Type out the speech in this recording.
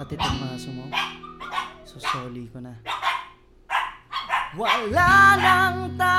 Pati itong maso mo, susoli ko na. Wala nang tayo